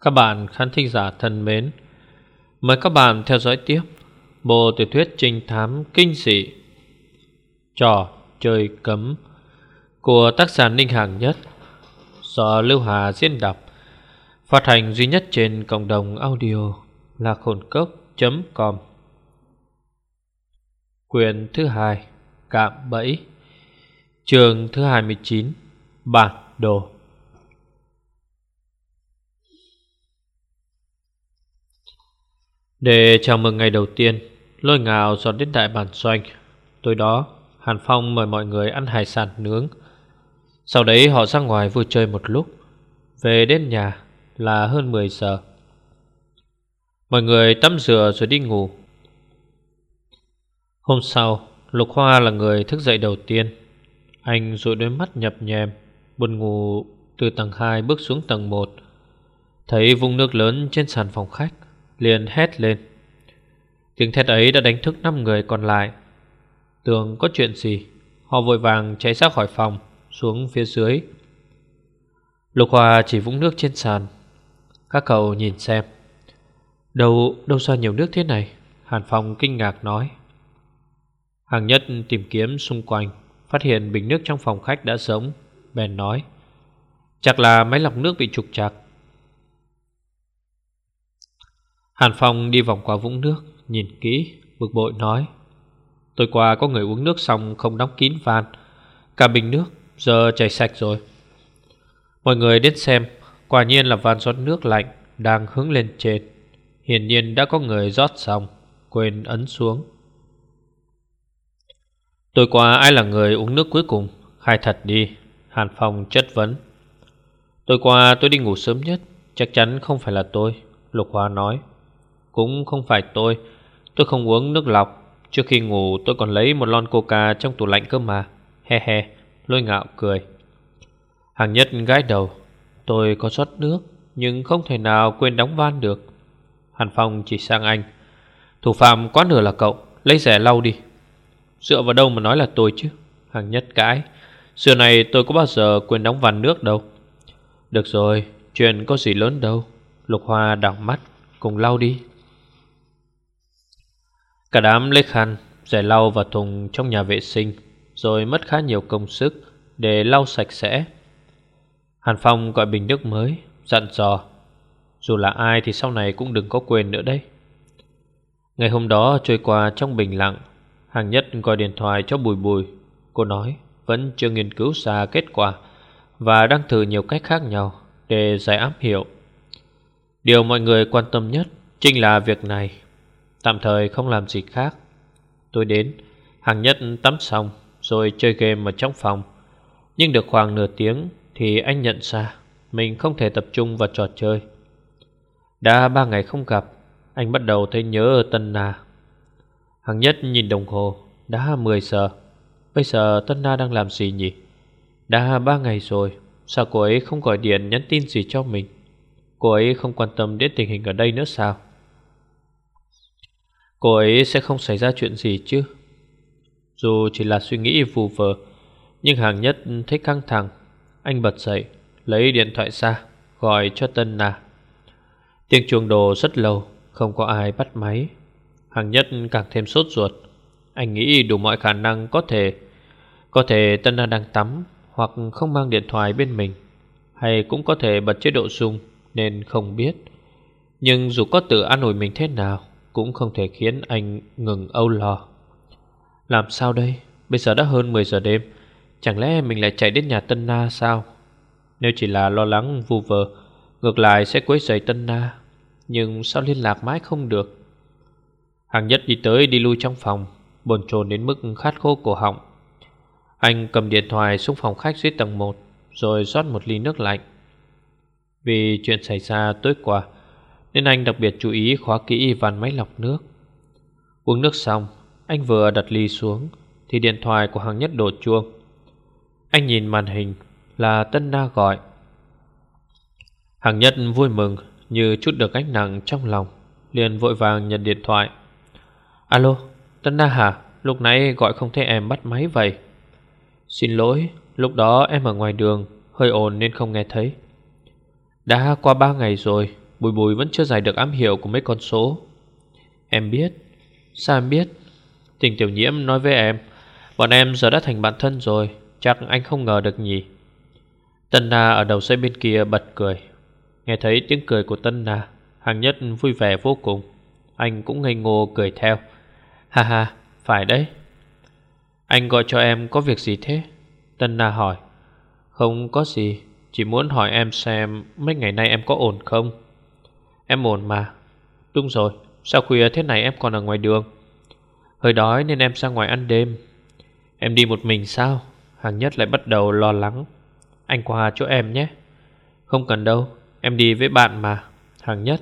Các bạn khán thính giả thân mến, Mời các bạn theo dõi tiếp Bộ tiểu thuyết trinh thám kinh dị, Trò chơi cấm Của tác giả Ninh Hàng Nhất Do Lưu Hà diễn đọc, Phát hành duy nhất trên cộng đồng audio là khổn cốc.com Quyền thứ hai, Cạm bẫy Trường thứ 29 Bản đồ. Để chào mừng ngày đầu tiên, Lôi ngào dọn đến đại bản doanh. Tối đó, Hàn Phong mời mọi người ăn hải sản nướng. Sau đấy họ ra ngoài vui chơi một lúc. Về đến nhà là hơn 10 giờ. Mọi người tắm rửa rồi đi ngủ. Hôm sau, Lục Hoa là người thức dậy đầu tiên. Anh rụi đôi mắt nhập nhèm, Buồn ngủ từ tầng 2 bước xuống tầng 1 Thấy vũng nước lớn trên sàn phòng khách liền hét lên. Tiếng thét ấy đã đánh thức 5 người còn lại. Tưởng có chuyện gì Họ vội vàng chạy ra khỏi phòng Xuống phía dưới. Lục Hòa chỉ vũng nước trên sàn. Các cậu nhìn xem. Đâu, đâu ra nhiều nước thế này? Hàn Phong kinh ngạc nói. Hàng nhất tìm kiếm xung quanh Phát hiện bình nước trong phòng khách đã sống Bèn nói. Chắc là máy lọc nước bị trục chặt Hàn Phong đi vòng qua vũng nước, Nhìn kỹ, bực bội nói, Tối qua có người uống nước xong không đóng kín van. Cả bình nước, giờ chảy sạch rồi. Mọi người đến xem, Quả nhiên là van rót nước lạnh Đang hướng lên trên. Hiển nhiên đã có người rót xong, Quên ấn xuống. Tối qua ai là người uống nước cuối cùng? Khai thật đi, Hàn Phong chất vấn. Tối qua tôi đi ngủ sớm nhất, Chắc chắn không phải là tôi, Lục Hoa nói cũng không phải tôi. Tôi không uống nước lọc. Trước khi ngủ, tôi còn lấy một lon coca trong tủ lạnh cơ mà. He he, Lôi ngạo cười. Hàng nhất gái đầu. Tôi có rót nước, Nhưng không thể nào quên đóng van được. Hàn Phong chỉ sang anh. Thủ phạm quá nửa là cậu, Lấy rẻ lau đi. Dựa vào đâu mà nói là tôi chứ? Hàng nhất cãi. Xưa này tôi có bao giờ quên đóng van nước đâu. Được rồi, Chuyện có gì lớn đâu. Lục Hoa đảo mắt, Cùng lau đi. Cả đám lấy khăn Giải lau vào thùng trong nhà vệ sinh, Rồi mất khá nhiều công sức Để lau sạch sẽ. Hàn Phong gọi bình nước mới, Dặn dò, Dù là ai thì sau này cũng đừng có quên nữa đấy. Ngày hôm đó trôi qua trong bình lặng, Hàng nhất gọi điện thoại cho Bùi Bùi. Cô nói, vẫn chưa nghiên cứu ra kết quả Và đang thử nhiều cách khác nhau Để giải áp hiệu. Điều mọi người quan tâm nhất Chính là việc này. Tạm thời không làm gì khác. Tôi đến, Hàng nhất tắm xong, Rồi chơi game ở trong phòng. Nhưng được khoảng nửa tiếng Thì anh nhận ra Mình không thể tập trung vào trò chơi. Đã ba ngày không gặp, Anh bắt đầu thấy nhớ ở Tân Na. Hàng nhất nhìn đồng hồ, Đã 10 giờ. Bây giờ Tân Na đang làm gì nhỉ? Đã ba ngày rồi, Sao cô ấy không gọi điện nhắn tin gì cho mình? Cô ấy không quan tâm đến tình hình ở đây nữa sao? Cô ấy sẽ không xảy ra chuyện gì chứ? Dù chỉ là suy nghĩ vù vờ, Nhưng hàng nhất thấy căng thẳng. Anh bật dậy, Lấy điện thoại ra, Gọi cho Tân Na. Tiếng chuông đồ rất lâu, Không có ai bắt máy. Hàng nhất càng thêm sốt ruột. Anh nghĩ đủ mọi khả năng có thể Có thể Tân Na đang tắm Hoặc không mang điện thoại bên mình, Hay cũng có thể bật chế độ zoom, Nên không biết. Nhưng dù có tự an ủi mình thế nào cũng không thể khiến anh ngừng âu lo. Làm sao đây? Bây giờ đã hơn 10 giờ đêm, Chẳng lẽ mình lại chạy đến nhà Tân Na sao? Nếu chỉ là lo lắng, vu vơ, Ngược lại sẽ quấy rầy Tân Na, Nhưng sao liên lạc mãi không được? Hàng nhất đi tới đi lui trong phòng, Bồn chồn đến mức khát khô cổ họng. Anh cầm điện thoại xuống phòng khách dưới tầng 1 Rồi rót một ly nước lạnh. Vì chuyện xảy ra tối qua nên anh đặc biệt chú ý khóa kỹ van máy lọc nước. Uống nước xong, Anh vừa đặt ly xuống, Thì điện thoại của hàng nhất đổ chuông. Anh nhìn màn hình Là Tân Na gọi. Hàng nhất vui mừng Như chút được gánh nặng trong lòng, Liền vội vàng nhận điện thoại. Alo, Tân Na hả? Lúc nãy gọi không thấy em bắt máy vậy. Xin lỗi, Lúc đó em ở ngoài đường, Hơi ồn nên không nghe thấy. Đã qua ba ngày rồi Bùi bùi vẫn chưa giải được ám hiệu của mấy con số. Em biết. Sao em biết? Tình tiểu nhiễm nói với em Bọn em giờ đã thành bạn thân rồi Chắc anh không ngờ được nhỉ. Tân Na ở đầu dây bên kia bật cười. Nghe thấy tiếng cười của Tân Na Hàng nhất vui vẻ vô cùng. Anh cũng ngây ngô cười theo. Ha ha, phải đấy. Anh gọi cho em có việc gì thế? Tân Na hỏi. Không có gì Chỉ muốn hỏi em xem mấy ngày nay em có ổn không? Em ổn mà. Đúng rồi, sao khuya thế này em còn ở ngoài đường? Hơi đói nên em ra ngoài ăn đêm. Em đi một mình sao? Hàng nhất lại bắt đầu lo lắng. Anh qua chỗ em nhé. Không cần đâu Em đi với bạn mà. Hàng nhất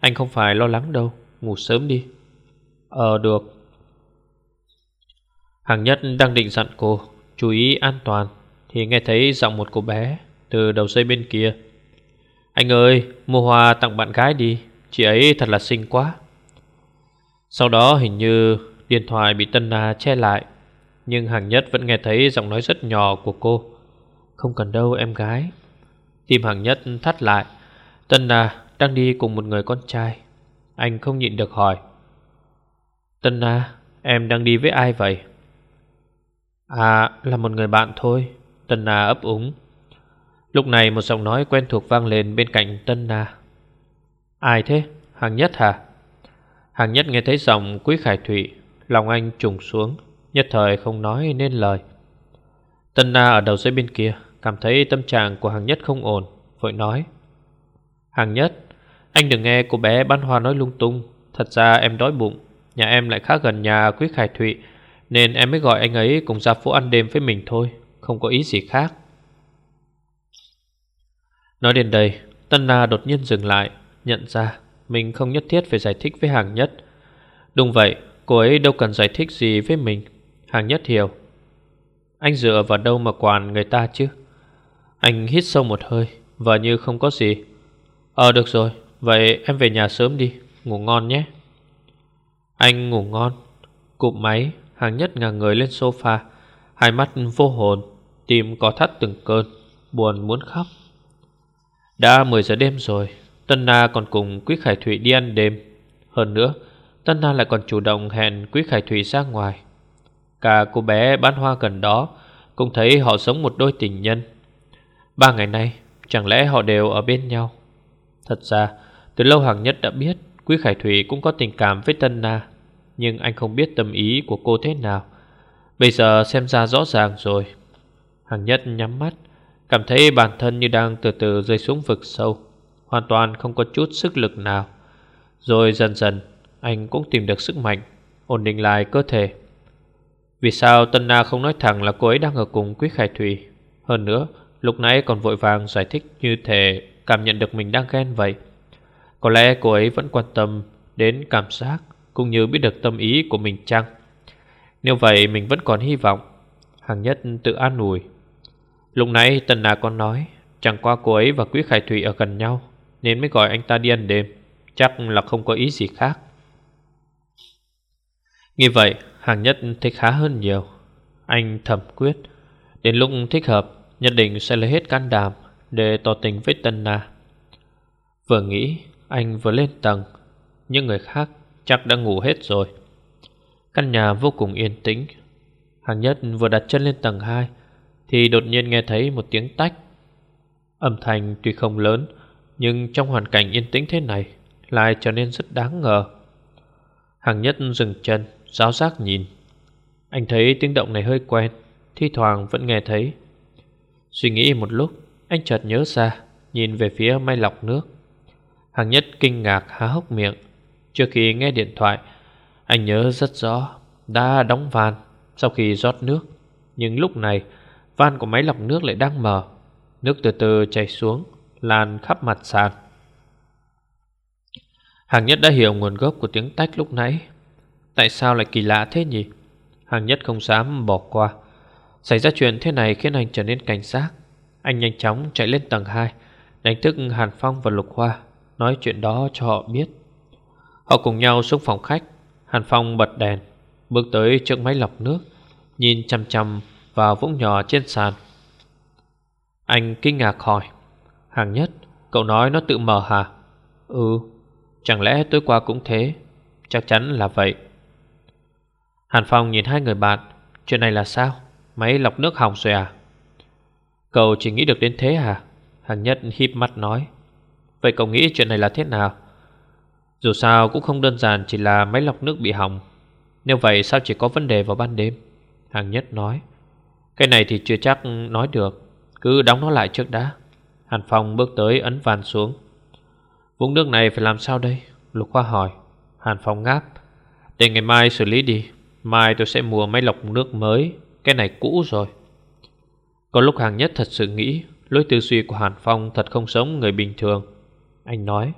Anh không phải lo lắng đâu Ngủ sớm đi. Ờ được. Hàng nhất đang định dặn cô Chú ý an toàn. Thì nghe thấy giọng một cô bé Từ đầu dây bên kia. Anh ơi, mua hoa tặng bạn gái đi. Chị ấy thật là xinh quá. Sau đó hình như Điện thoại bị Tân Na che lại, Nhưng hàng nhất vẫn nghe thấy giọng nói rất nhỏ của cô. Không cần đâu, em gái. Tim hàng nhất thắt lại. Tân Na đang đi cùng một người con trai. Anh không nhịn được hỏi. Tân Na, Em đang đi với ai vậy? À là một người bạn thôi. Tân Na ấp úng. Lúc này một giọng nói quen thuộc vang lên bên cạnh Tân Na Ai thế? Hàng nhất hả? Hàng nhất nghe thấy giọng Quý Khải Thụy, Lòng anh trùng xuống, Nhất thời không nói nên lời Tân Na ở đầu dây bên kia, Cảm thấy tâm trạng của hàng nhất không ổn, Vội nói Hàng nhất, Anh đừng nghe cô bé bán hoa nói lung tung, Thật ra em đói bụng, Nhà em lại khá gần nhà Quý Khải Thụy, Nên em mới gọi anh ấy cùng ra phố ăn đêm với mình thôi, Không có ý gì khác Nói đến đây, Tân Na đột nhiên dừng lại, Nhận ra mình không nhất thiết phải giải thích với hàng nhất. Đúng vậy, Cô ấy đâu cần giải thích gì với mình, Hàng nhất hiểu. Anh dựa vào đâu mà quản người ta chứ? Anh hít sâu một hơi, Và như không có gì. Ờ được rồi, Vậy em về nhà sớm đi, Ngủ ngon nhé. Anh ngủ ngon Cụp máy, Hàng nhất ngả người lên sofa, Hai mắt vô hồn, Tim có thắt từng cơn, Buồn muốn khóc. Đã 10 giờ đêm rồi, Tân Na còn cùng Quý Khải Thụy đi ăn đêm. Hơn nữa, Tân Na lại còn chủ động hẹn Quý Khải Thụy ra ngoài. Cả cô bé bán hoa gần đó Cũng thấy họ sống một đôi tình nhân. Ba ngày nay, Chẳng lẽ họ đều ở bên nhau? Thật ra, từ lâu Hàng Nhất đã biết Quý Khải Thủy cũng có tình cảm với Tân Na, Nhưng anh không biết tâm ý của cô thế nào. Bây giờ xem ra rõ ràng rồi. Hàng Nhất nhắm mắt Cảm thấy bản thân như đang từ từ rơi xuống vực sâu, Hoàn toàn không có chút sức lực nào. Rồi dần dần, Anh cũng tìm được sức mạnh, Ổn định lại cơ thể. Vì sao Tân Na không nói thẳng là cô ấy đang ở cùng Quý Khải Thủy? Hơn nữa, Lúc nãy còn vội vàng giải thích như thể Cảm nhận được mình đang ghen vậy. Có lẽ cô ấy vẫn quan tâm Đến cảm giác Cũng như biết được tâm ý của mình chăng? Nếu vậy, mình vẫn còn hy vọng. Hàng nhất tự an ủi. Lúc nãy Tân Na con nói, Chẳng qua cô ấy và Quý Khải Thủy ở gần nhau, Nên mới gọi anh ta đi ăn đêm. Chắc là không có ý gì khác. Như vậy, Hàng nhất thấy khá hơn nhiều. Anh thầm quyết, Đến lúc thích hợp, Nhất định sẽ lấy hết can đảm Để tỏ tình với Tân Na Vừa nghĩ, Anh vừa lên tầng. Những người khác chắc đã ngủ hết rồi. Căn nhà vô cùng yên tĩnh. Hàng nhất vừa đặt chân lên tầng 2 thì đột nhiên nghe thấy một tiếng tách. Âm thanh tuy không lớn, Nhưng trong hoàn cảnh yên tĩnh thế này Lại trở nên rất đáng ngờ. Hàng nhất dừng chân Giáo giác nhìn. Anh thấy tiếng động này hơi quen, Thi thoảng vẫn nghe thấy. Suy nghĩ một lúc, Anh chợt nhớ ra, Nhìn về phía máy lọc nước. Hàng nhất kinh ngạc há hốc miệng. Trước khi nghe điện thoại, Anh nhớ rất rõ, Đã đóng van sau khi rót nước. Nhưng lúc này Van của máy lọc nước lại đang mở Nước từ từ chảy xuống, Lan khắp mặt sàn. Hàng nhất đã hiểu nguồn gốc của tiếng tách lúc nãy. Tại sao lại kỳ lạ thế nhỉ? Hàng nhất không dám bỏ qua. Xảy ra chuyện thế này khiến anh trở nên cảnh giác. Anh nhanh chóng chạy lên tầng 2 Đánh thức Hàn Phong và Lục Hoa, Nói chuyện đó cho họ biết. Họ cùng nhau xuống phòng khách. Hàn Phong bật đèn, Bước tới trước máy lọc nước, Nhìn chăm chăm vào vũng nhỏ trên sàn. Anh kinh ngạc hỏi Hàng nhất, Cậu nói nó tự mở hả? Ừ. Chẳng lẽ tối qua cũng thế? Chắc chắn là vậy. Hàn Phong nhìn hai người bạn, Chuyện này là sao? Máy lọc nước hỏng rồi à? Cậu chỉ nghĩ được đến thế hả? Hàng nhất híp mắt nói. Vậy cậu nghĩ chuyện này là thế nào? Dù sao cũng không đơn giản Chỉ là máy lọc nước bị hỏng. Nếu vậy sao chỉ có vấn đề vào ban đêm? Hàng nhất nói. Cái này thì chưa chắc nói được. Cứ đóng nó lại trước đã. Hàn Phong bước tới ấn van xuống. Vũng nước này phải làm sao đây? Lục Khoa hỏi. Hàn Phong ngáp. Để ngày mai xử lý đi. Mai tôi sẽ mua máy lọc nước mới. Cái này cũ rồi. Có lúc hàng nhất thật sự nghĩ, Lối tư duy của Hàn Phong thật không giống người bình thường. Anh nói.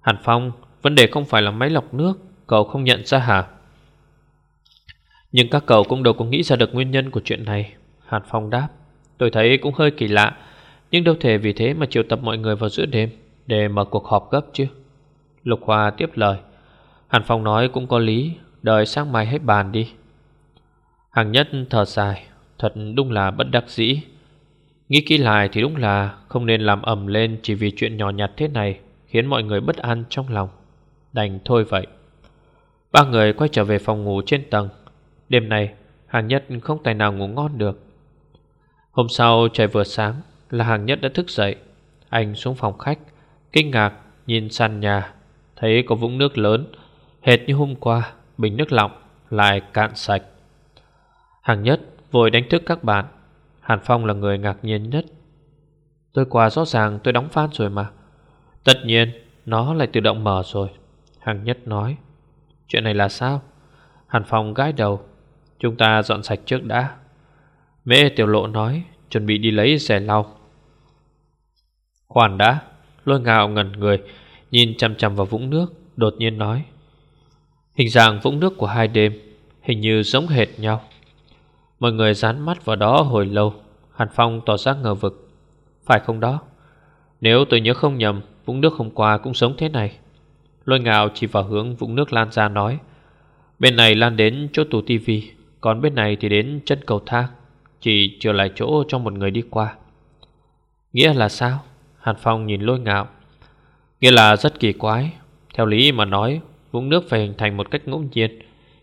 Hàn Phong, Vấn đề không phải là máy lọc nước, Cậu không nhận ra hả? Nhưng các cậu cũng đâu có nghĩ ra được nguyên nhân của chuyện này. Hàn Phong đáp, Tôi thấy cũng hơi kỳ lạ. Nhưng đâu thể vì thế mà triệu tập mọi người vào giữa đêm Để mở cuộc họp gấp chứ? Lục Hoa tiếp lời, Hàn Phong nói cũng có lý, Đợi sáng mai hết bàn đi. Hàng nhất thở dài, Thật đúng là bất đắc dĩ. Nghĩ kỹ lại thì đúng là Không nên làm ầm lên chỉ vì chuyện nhỏ nhặt thế này, Khiến mọi người bất an trong lòng. Đành thôi vậy. Ba người quay trở về phòng ngủ trên tầng. Đêm này Hàng nhất không tài nào ngủ ngon được. Hôm sau, trời vừa sáng, Là hàng nhất đã thức dậy. Anh xuống phòng khách, Kinh ngạc nhìn sàn nhà, Thấy có vũng nước lớn. Hệt như hôm qua, Bình nước lọc lại cạn sạch. Hàng nhất vội đánh thức các bạn. Hàn Phong là người ngạc nhiên nhất. Tôi qua rõ ràng tôi đóng van rồi mà. Tất nhiên, Nó lại tự động mở rồi. Hàng nhất nói, Chuyện này là sao? Hàn Phong gãi đầu. Chúng ta dọn sạch trước đã. Mẹ tiểu lộ nói, Chuẩn bị đi lấy rẻ lau. Khoản đã. Lôi ngạo ngẩn người, Nhìn chăm chăm vào vũng nước, Đột nhiên nói. Hình dạng vũng nước của hai đêm Hình như giống hệt nhau. Mọi người dán mắt vào đó hồi lâu, Hàn Phong tỏ ra ngờ vực. Phải không đó? Nếu tôi nhớ không nhầm, Vũng nước hôm qua cũng giống thế này. Lôi ngạo chỉ vào hướng vũng nước lan ra nói. Bên này lan đến chỗ tủ tivi còn bên này thì đến chân cầu thang, Chỉ trở lại chỗ cho một người đi qua. Nghĩa là sao? Hàn Phong nhìn lôi ngạo. Nghĩa là rất kỳ quái. Theo lý mà nói Vũng nước phải hình thành một cách ngẫu nhiên.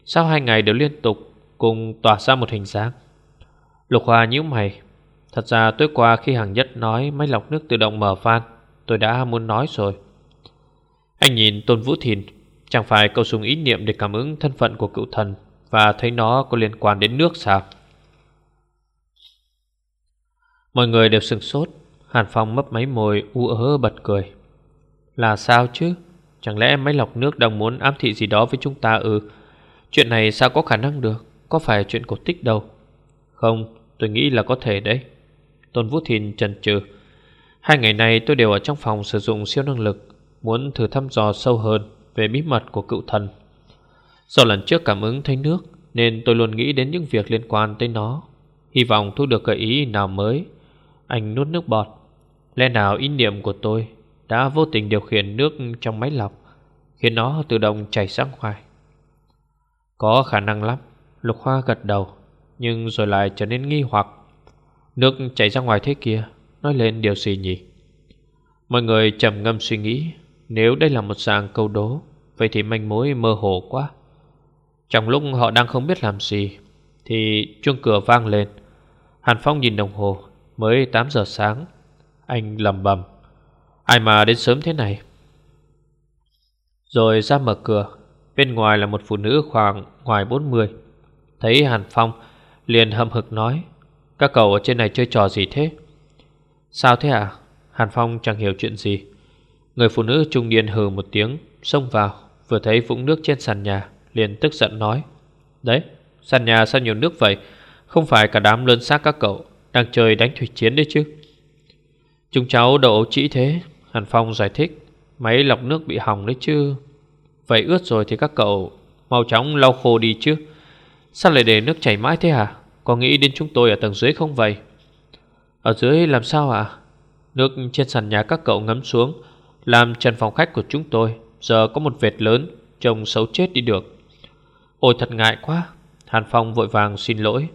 Sau hai ngày đều liên tục Cùng tỏa ra một hình dáng. Lục Hoa nhíu mày. Thật ra tối qua khi hàng nhất nói Máy lọc nước tự động mở van, Tôi đã muốn nói rồi. Anh nhìn Tôn Vũ Thìn, Chẳng phải cầu dùng ý niệm để cảm ứng thân phận của cựu thần. Và thấy nó có liên quan đến nước sao? Mọi người đều sừng sốt. Hàn Phong mấp máy môi, u ớ, bật cười. Là sao chứ? Chẳng lẽ máy lọc nước đang muốn ám thị gì đó với chúng ta ư? Chuyện này sao có khả năng được? Có phải chuyện cổ tích đâu? Không, tôi nghĩ là có thể đấy. Tôn Vũ Thìn chần chừ. Hai ngày này tôi đều ở trong phòng sử dụng siêu năng lực, Muốn thử thăm dò sâu hơn Về bí mật của cựu thần. Do lần trước cảm ứng thấy nước, Nên tôi luôn nghĩ đến những việc liên quan tới nó. Hy vọng thu được gợi ý nào mới. Anh nuốt nước bọt. Lẽ nào ý niệm của tôi Đã vô tình điều khiển nước trong máy lọc, Khiến nó tự động chảy sang ngoài? Có khả năng lắm, Lục Hoa gật đầu, Nhưng rồi lại trở nên nghi hoặc. Nước chảy ra ngoài thế kia, Nói lên điều gì nhỉ? Mọi người trầm ngâm suy nghĩ, Nếu đây là một dạng câu đố, Vậy thì manh mối mơ hồ quá. Trong lúc họ đang không biết làm gì, Thì chuông cửa vang lên. Hàn Phong nhìn đồng hồ, Mới 8 giờ sáng. Anh lầm bầm Ai mà đến sớm thế này? Rồi ra mở cửa, Bên ngoài là một phụ nữ khoảng ngoài 40 Thấy Hàn Phong, Liền hậm hực nói, Các cậu ở trên này chơi trò gì thế? Sao thế à Hàn Phong chẳng hiểu chuyện gì. Người phụ nữ trung niên hừ một tiếng, Xông vào, Vừa thấy vũng nước trên sàn nhà. Liền tức giận nói, Đấy, sàn nhà sao nhiều nước vậy? Không phải cả đám lớn xác các cậu Đang chơi đánh thủy chiến đấy chứ? Chúng cháu đầu ấu trĩ thế, Hàn Phong giải thích, Máy lọc nước bị hỏng đấy chứ. Vậy ướt rồi thì các cậu Mau chóng lau khô đi chứ. Sao lại để nước chảy mãi thế hả? Có nghĩ đến chúng tôi ở tầng dưới không vậy? Ở dưới làm sao ạ? Nước trên sàn nhà các cậu ngấm xuống, Làm trần phòng khách của chúng tôi. Giờ có một vệt lớn, Trông xấu chết đi được. Ôi, thật ngại quá. Hàn Phong vội vàng xin lỗi.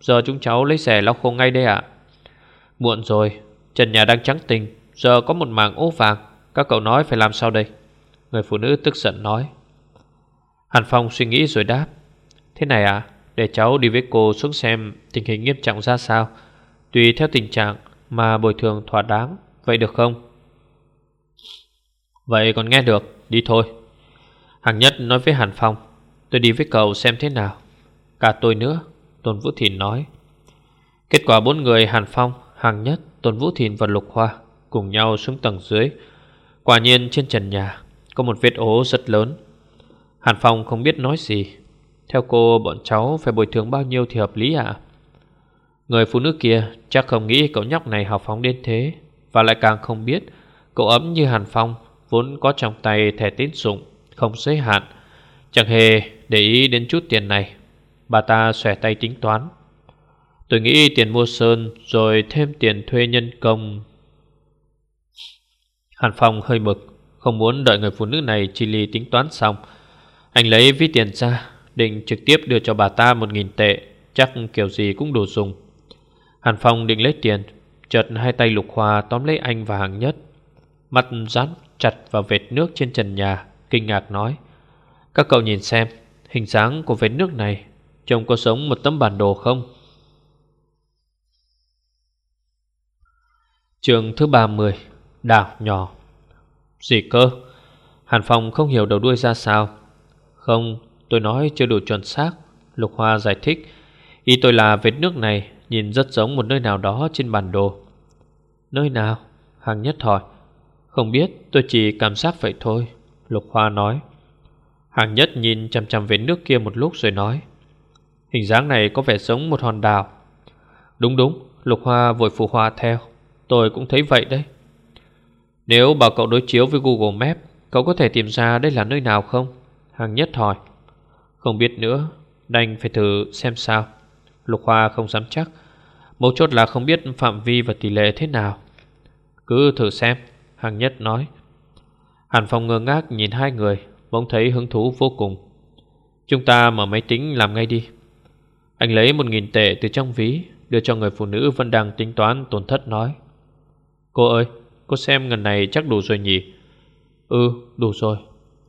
Giờ chúng cháu lấy xẻ lau khô ngay đây ạ. Muộn rồi, Trần nhà đang trắng tình, Giờ có một mảng ố vàng. Các cậu nói phải làm sao đây? Người phụ nữ tức giận nói. Hàn Phong suy nghĩ rồi đáp. Thế này à Để cháu đi với cô xuống xem tình hình nghiêm trọng ra sao. Tùy theo tình trạng Mà bồi thường thỏa đáng, Vậy được không? Vậy còn nghe được, Đi thôi. Hàng nhất nói với Hàn Phong. Tôi đi với cậu xem thế nào. Cả tôi nữa Tôn Vũ Thìn nói. Kết quả bốn người Hàn Phong, Hàng Nhất, Tôn Vũ Thìn và Lục Hoa Cùng nhau xuống tầng dưới. Quả nhiên trên trần nhà Có một vết ố rất lớn. Hàn Phong không biết nói gì. Theo cô bọn cháu phải bồi thường bao nhiêu thì hợp lý ạ? Người phụ nữ kia chắc không nghĩ cậu nhóc này hào phóng đến thế. Và lại càng không biết Cậu ấm như Hàn Phong Vốn có trong tay thẻ tín dụng Không giới hạn. Chẳng hề để ý đến chút tiền này, Bà ta xòe tay tính toán. Tôi nghĩ tiền mua sơn Rồi thêm tiền thuê nhân công. Hàn Phong hơi mực, Không muốn đợi người phụ nữ này chi ly tính toán xong. Anh lấy ví tiền ra, Định trực tiếp đưa cho bà ta một nghìn tệ, Chắc kiểu gì cũng đủ dùng. Hàn Phong định lấy tiền, Chợt hai tay lục hoa tóm lấy anh và hàng nhất. Mặt dán chặt vào vệt nước trên trần nhà, Kinh ngạc nói, Các cậu nhìn xem Hình dáng của vệt nước này Trông có sống một tấm bản đồ không? Trường thứ 30 Đảo nhỏ. Gì cơ? Hàn Phong không hiểu đầu đuôi ra sao. Không, tôi nói chưa đủ chuẩn xác. Lục Hoa giải thích. Ý tôi là vết nước này Nhìn rất giống một nơi nào đó trên bản đồ. Nơi nào? Hàng nhất hỏi. Không biết, tôi chỉ cảm giác vậy thôi, Lục Hoa nói. Hàng nhất nhìn chằm chằm về nước kia một lúc rồi nói, Hình dáng này có vẻ giống một hòn đảo. Đúng đúng, Lục Hoa vội phù hoa theo, Tôi cũng thấy vậy đấy. Nếu bảo cậu đối chiếu với Google Maps, Cậu có thể tìm ra đây là nơi nào không? Hàng nhất hỏi. Không biết nữa, Đành phải thử xem sao. Lục Hoa không dám chắc, Mấu chốt là không biết phạm vi và tỷ lệ thế nào. Cứ thử xem, Hàng nhất nói. Hàn Phong ngơ ngác nhìn hai người. Bỗng thấy hứng thú vô cùng. Chúng ta mở máy tính làm ngay đi. Anh lấy một nghìn tệ từ trong ví, Đưa cho người phụ nữ vẫn đang tính toán tổn thất nói. Cô ơi, Cô xem ngần này chắc đủ rồi nhỉ? Ừ đủ rồi.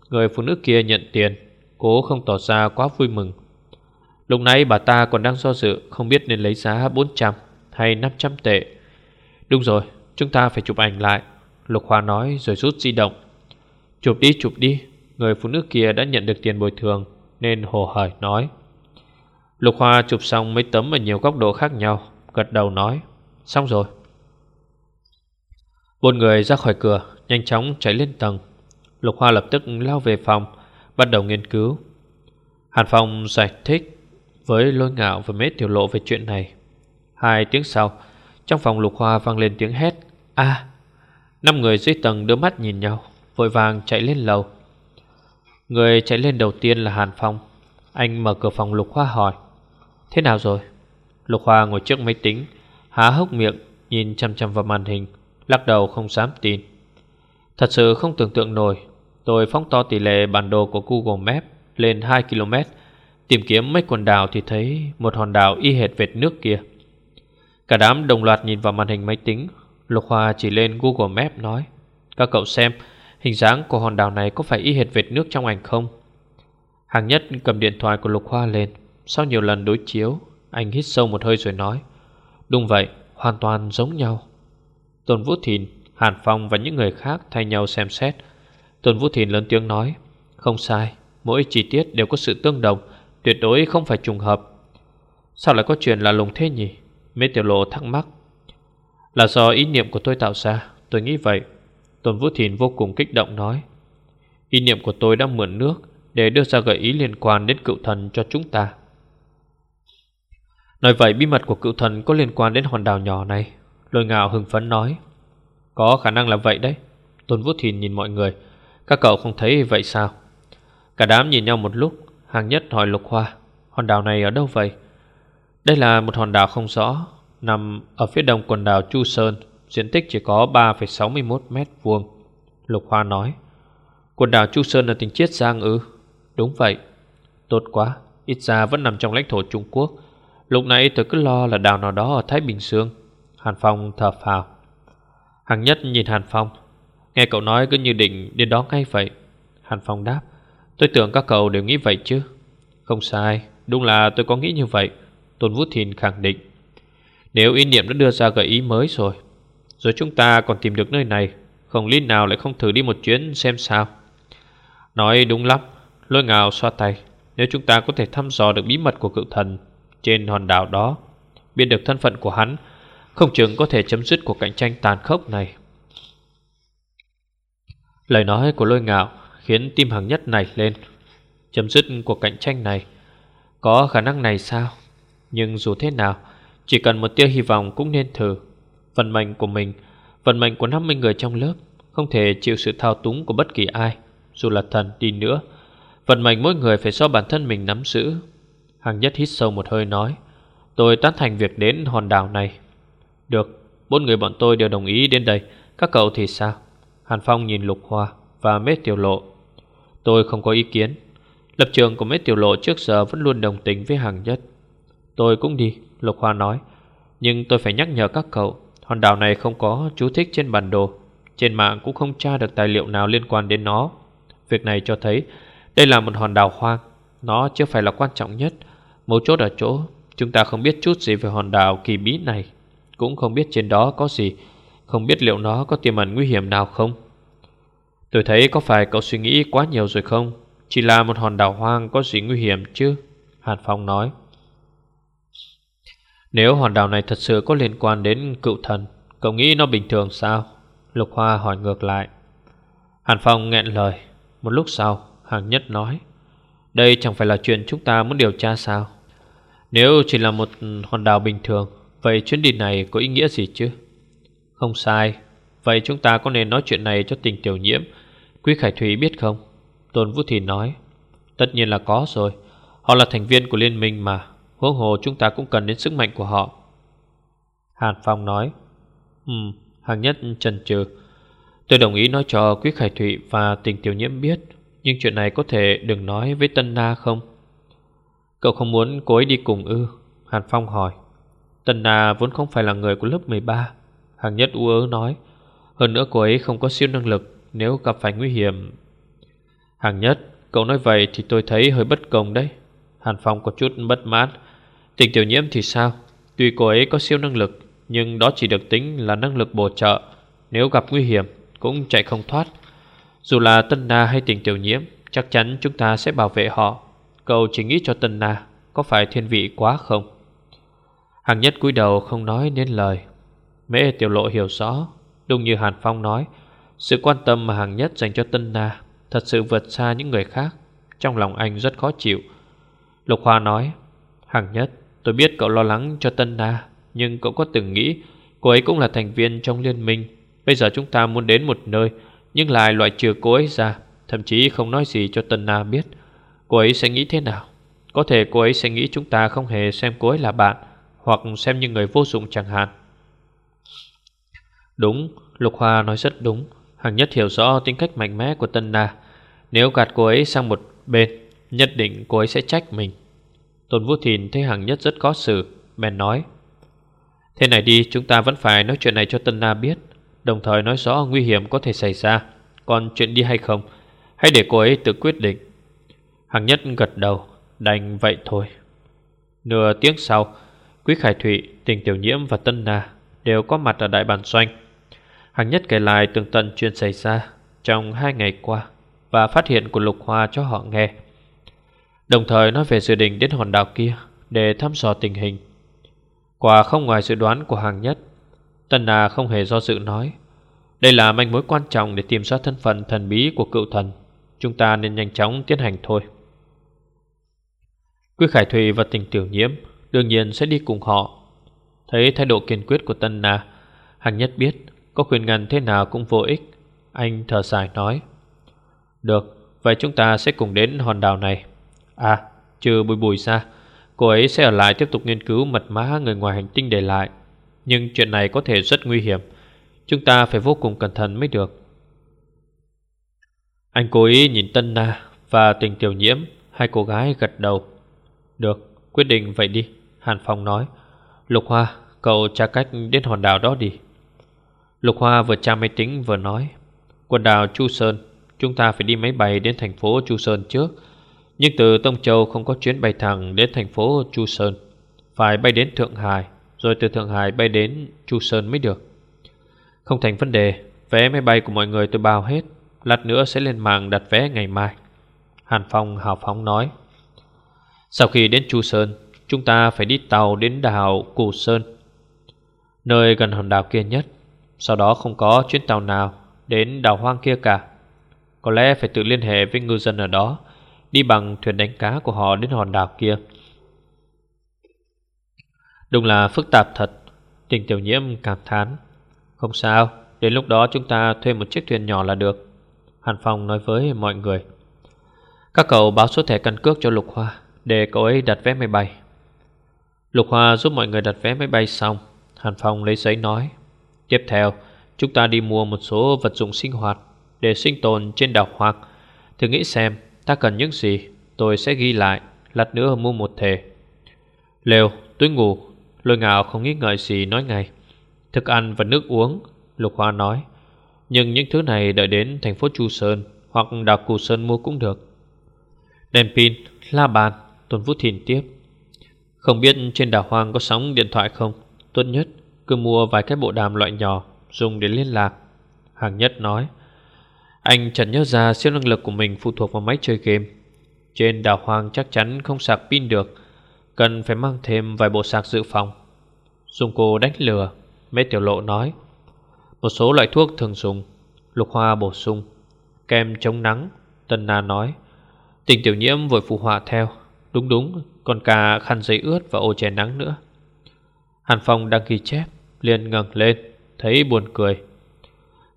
Người phụ nữ kia nhận tiền. Cô không tỏ ra quá vui mừng. Lúc nãy bà ta còn đang do dự, Không biết nên lấy giá 400 hay 500 tệ. Đúng rồi, Chúng ta phải chụp ảnh lại, Lục Hoa nói rồi rút di động. Chụp đi chụp đi. Người phụ nữ kia đã nhận được tiền bồi thường, Nên hồ hởi nói. Lục Hoa chụp xong mấy tấm ở nhiều góc độ khác nhau, Gật đầu nói, Xong rồi. Bốn người ra khỏi cửa, Nhanh chóng chạy lên tầng. Lục Hoa lập tức lao về phòng, Bắt đầu nghiên cứu. Hàn Phong giải thích Với lôi ngạo và mết tiểu lộ về chuyện này. Hai tiếng sau, Trong phòng Lục Hoa vang lên tiếng hét. A! Năm người dưới tầng đưa mắt nhìn nhau, Vội vàng chạy lên lầu. Người chạy lên đầu tiên là Hàn Phong. Anh mở cửa phòng Lục Hoa hỏi, Thế nào rồi? Lục Hoa ngồi trước máy tính, Há hốc miệng, Nhìn chăm chăm vào màn hình, Lắc đầu không dám tin. Thật sự không tưởng tượng nổi. Tôi phóng to tỷ lệ bản đồ của Google Maps Lên 2 km, Tìm kiếm mấy quần đảo thì thấy Một hòn đảo y hệt vệt nước kia. Cả đám đồng loạt nhìn vào màn hình máy tính. Lục Hoa chỉ lên Google Maps nói, Các cậu xem Hình dáng của hòn đảo này có phải y hệt vệt nước trong ảnh không? Hàng nhất cầm điện thoại của Lục Hoa lên. Sau nhiều lần đối chiếu Anh hít sâu một hơi rồi nói Đúng vậy, hoàn toàn giống nhau. Tôn Vũ Thìn, Hàn Phong và những người khác thay nhau xem xét. Tôn Vũ Thìn lớn tiếng nói Không sai, mỗi chi tiết đều có sự tương đồng Tuyệt đối không phải trùng hợp. Sao lại có chuyện là lùng thế nhỉ? Mê tiểu lộ thắc mắc. Là do ý niệm của tôi tạo ra Tôi nghĩ vậy. Tôn Vũ Thìn vô cùng kích động nói, Ý niệm của tôi đã mượn nước Để đưa ra gợi ý liên quan đến cựu thần cho chúng ta. Nói vậy, bí mật của cựu thần có liên quan đến hòn đảo nhỏ này. Lôi ngạo hưng phấn nói, Có khả năng là vậy đấy. Tôn Vũ Thìn nhìn mọi người, Các cậu không thấy vậy sao? Cả đám nhìn nhau một lúc, Hàng nhất hỏi Lục Hoa, Hòn đảo này ở đâu vậy? Đây là một hòn đảo không rõ, Nằm ở phía đông quần đảo Chu Sơn. Diện tích chỉ có 3,61 mét vuông. Lục Hoa nói Quần đảo Chu Sơn là tỉnh Chiết Giang ư Đúng vậy. Tốt quá Ít ra vẫn nằm trong lãnh thổ Trung Quốc. Lúc nãy tôi cứ lo là đảo nào đó ở Thái Bình Dương. Hàn Phong thở phào. Hàng nhất nhìn Hàn Phong Nghe cậu nói cứ như định đến đó ngay vậy. Hàn Phong đáp Tôi tưởng các cậu đều nghĩ vậy chứ. Không sai Đúng là tôi có nghĩ như vậy Tôn Vũ Thìn khẳng định. Nếu ý niệm đã đưa ra gợi ý mới rồi rồi chúng ta còn tìm được nơi này. Không lý nào lại không thử đi một chuyến xem sao. Nói đúng lắm, Lôi ngào xoa tay. Nếu chúng ta có thể thăm dò được bí mật của cự thần Trên hòn đảo đó, Biết được thân phận của hắn, Không chừng có thể chấm dứt cuộc cạnh tranh tàn khốc này. Lời nói của lôi ngạo Khiến tim hàng nhất nảy lên. Chấm dứt cuộc cạnh tranh này Có khả năng này sao? Nhưng dù thế nào, Chỉ cần một tia hy vọng cũng nên thử. Vận mệnh của mình, Vận mệnh của 50 người trong lớp, Không thể chịu sự thao túng của bất kỳ ai, Dù là thần đi nữa. Vận mệnh mỗi người phải do bản thân mình nắm giữ. Hàng nhất hít sâu một hơi nói, Tôi tán thành việc đến hòn đảo này. Được, Bốn người bọn tôi đều đồng ý đến đây. Các cậu thì sao? Hàn Phong nhìn Lục Hoa và Mết Tiểu Lộ. Tôi không có ý kiến. Lập trường của Mết Tiểu Lộ trước giờ vẫn luôn đồng tình với hàng nhất. Tôi cũng đi, Lục Hoa nói. Nhưng tôi phải nhắc nhở các cậu Hòn đảo này không có chú thích trên bản đồ, Trên mạng cũng không tra được tài liệu nào liên quan đến nó. Việc này cho thấy Đây là một hòn đảo hoang, Nó chưa phải là quan trọng nhất. Mấu chốt ở chỗ, Chúng ta không biết chút gì về hòn đảo kỳ bí này, Cũng không biết trên đó có gì, Không biết liệu nó có tiềm ẩn nguy hiểm nào không. Tôi thấy có phải cậu suy nghĩ quá nhiều rồi không? Chỉ là một hòn đảo hoang có gì nguy hiểm chứ? Hàn Phong nói. Nếu hòn đảo này thật sự có liên quan đến cựu thần, Cậu nghĩ nó bình thường sao? Lục Hoa hỏi ngược lại. Hàn Phong nghẹn lời. Một lúc sau, Hàng Nhất nói, Đây chẳng phải là chuyện chúng ta muốn điều tra sao? Nếu chỉ là một hòn đảo bình thường, Vậy chuyến đi này có ý nghĩa gì chứ? Không sai. Vậy chúng ta có nên nói chuyện này cho tình tiểu nhiễm, Quý Khải Thủy biết không? Tôn Vũ Thị nói, Tất nhiên là có rồi. Họ là thành viên của liên minh mà. Huống hồ chúng ta cũng cần đến sức mạnh của họ. Hàn Phong nói Ừ, hàng nhất trần trừ. Tôi đồng ý nói cho Quý Khải Thụy và tình tiểu nhiễm biết Nhưng chuyện này có thể đừng nói với Tân Na không? Cậu không muốn cô ấy đi cùng ư? Hàn Phong hỏi. Tân Na vốn không phải là người của lớp 13 Hàng nhất u ớ nói. Hơn nữa cô ấy không có siêu năng lực Nếu gặp phải nguy hiểm. Hàng nhất Cậu nói vậy thì tôi thấy hơi bất công đấy. Hàn Phong có chút bất mãn. Tình tiểu nhiễm thì sao? Tuy cô ấy có siêu năng lực, Nhưng đó chỉ được tính là năng lực bổ trợ. Nếu gặp nguy hiểm, Cũng chạy không thoát. Dù là Tân Na hay tình tiểu nhiễm, Chắc chắn chúng ta sẽ bảo vệ họ. Cậu chỉ nghĩ cho Tân Na, Có phải thiên vị quá không? Hàng nhất cúi đầu không nói nên lời. Mễ tiểu lộ hiểu rõ, Đúng như Hàn Phong nói, Sự quan tâm mà hàng nhất dành cho Tân Na Thật sự vượt xa những người khác, Trong lòng anh rất khó chịu. Lục Hoa nói Hàng nhất tôi biết cậu lo lắng cho Tân Na Nhưng cậu có từng nghĩ Cô ấy cũng là thành viên trong liên minh. Bây giờ chúng ta muốn đến một nơi, Nhưng lại loại trừ cô ấy ra, Thậm chí không nói gì cho Tân Na biết. Cô ấy sẽ nghĩ thế nào? Có thể cô ấy sẽ nghĩ chúng ta không hề xem cô ấy là bạn, Hoặc xem như người vô dụng chẳng hạn. Đúng, Lục Hoa nói rất đúng. Hằng nhất hiểu rõ tính cách mạnh mẽ của Tân Na Nếu gạt cô ấy sang một bên, Nhất định cô ấy sẽ trách mình. Tôn Vũ Thìn thấy Hàng nhất rất có xử Bèn nói Thế này đi chúng ta vẫn phải nói chuyện này cho Tân Na biết Đồng thời nói rõ nguy hiểm có thể xảy ra. Còn chuyện đi hay không Hãy để cô ấy tự quyết định. Hàng nhất gật đầu Đành vậy thôi. Nửa tiếng sau Quý Khải Thụy, Tình Tiểu Nhiễm và Tân Na Đều có mặt ở đại bản doanh Hàng nhất kể lại tường tận chuyện xảy ra Trong hai ngày qua Và phát hiện của Lục Hoa cho họ nghe. Đồng thời nói về dự định đến hòn đảo kia Để thăm dò tình hình. Quả không ngoài dự đoán của hàng nhất, Tân Na không hề do dự nói, Đây là manh mối quan trọng để tìm ra thân phận thần bí của cựu thần. Chúng ta nên nhanh chóng tiến hành thôi. Quý Khải Thùy và tình tiểu nhiễm Đương nhiên sẽ đi cùng họ. Thấy thái độ kiên quyết của Tân Na Hàng nhất biết Có khuyên ngăn thế nào cũng vô ích. Anh thở dài nói, Được, Vậy chúng ta sẽ cùng đến hòn đảo này. À trừ bùi bùi ra Cô ấy sẽ ở lại tiếp tục nghiên cứu mật mã người ngoài hành tinh để lại. Nhưng chuyện này có thể rất nguy hiểm. Chúng ta phải vô cùng cẩn thận mới được. Anh cố ý nhìn Tân Na và tình tiểu nhiễm. Hai cô gái gật đầu. Được, quyết định vậy đi Hàn Phong nói. Lục Hoa, cậu tra cách đến hòn đảo đó đi. Lục Hoa vừa tra máy tính vừa nói. Quần đảo Chu Sơn Chúng ta phải đi máy bay đến thành phố Chu Sơn trước. Nhưng từ Tông Châu không có chuyến bay thẳng đến thành phố Chu Sơn. Phải bay đến Thượng Hải, Rồi từ Thượng Hải bay đến Chu Sơn mới được. Không thành vấn đề, Vé máy bay của mọi người tôi bao hết, Lát nữa sẽ lên mạng đặt vé ngày mai. Hàn Phong hào phóng nói. Sau khi đến Chu Sơn, Chúng ta phải đi tàu đến đảo Cù Sơn, Nơi gần hòn đảo kia nhất. Sau đó không có chuyến tàu nào Đến đảo hoang kia cả. Có lẽ phải tự liên hệ với ngư dân ở đó Đi bằng thuyền đánh cá của họ đến hòn đảo kia. Đúng là phức tạp thật, Tình tiểu nhiễm cảm thán. Không sao, Đến lúc đó chúng ta thuê một chiếc thuyền nhỏ là được, Hàn Phong nói với mọi người. Các cậu báo số thẻ căn cước cho Lục Hoa, Để cậu ấy đặt vé máy bay. Lục Hoa giúp mọi người đặt vé máy bay xong, Hàn Phong lấy giấy nói. Tiếp theo, chúng ta đi mua một số vật dụng sinh hoạt Để sinh tồn trên đảo hoang Thử nghĩ xem ta cần những gì Tôi sẽ ghi lại Lát nữa mua một thể Lều, túi ngủ. Lôi ngạo không nghĩ ngợi gì nói ngay. Thức ăn và nước uống Lục Hoa nói. Nhưng những thứ này đợi đến thành phố Chu Sơn Hoặc đảo Cù Sơn mua cũng được. Đèn pin, la bàn tuấn Vũ Thìn tiếp. Không biết trên đảo Hoang có sóng điện thoại không? Tốt nhất cứ mua vài cái bộ đàm loại nhỏ Dùng để liên lạc. Hàng nhất nói. Anh chẳng nhớ ra siêu năng lực của mình phụ thuộc vào máy chơi game. Trên đảo Hoang chắc chắn không sạc pin được, Cần phải mang thêm vài bộ sạc dự phòng. Dùng cô đánh lừa Mê tiểu lộ nói. Một số loại thuốc thường dùng, Lục Hoa bổ sung, Kem chống nắng, Tân Na nói. Tình tiểu nhiễm vội phụ họa theo, Đúng đúng, Còn cả khăn giấy ướt và ô che nắng nữa. Hàn Phong đang ghi chép, liền ngẩng lên, Thấy buồn cười.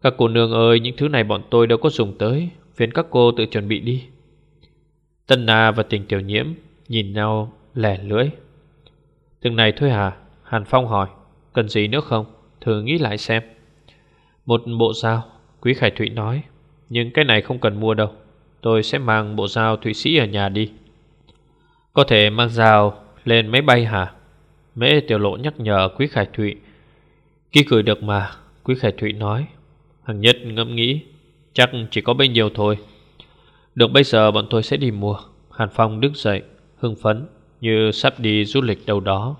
Các cô nương ơi, Những thứ này bọn tôi đâu có dùng tới. Phiền các cô tự chuẩn bị đi. Tân Na và tình tiểu nhiễm Nhìn nhau lẻ lưỡi. Từng này thôi hả? Hàn Phong hỏi. Cần gì nữa không? Thử nghĩ lại xem. Một bộ dao, Quý Khải Thụy nói. Nhưng cái này không cần mua đâu. Tôi sẽ mang bộ dao Thụy Sĩ ở nhà đi. Có thể mang dao lên máy bay hả? Mễ tiểu lộ nhắc nhở Quý Khải Thụy. Khi cười được mà, Quý Khải Thụy nói. Hằng nhất ngẫm nghĩ, Chắc chỉ có bấy nhiêu thôi. Được bây giờ bọn tôi sẽ đi mua. Hàn Phong đứng dậy, Hưng phấn như sắp đi du lịch đâu đó.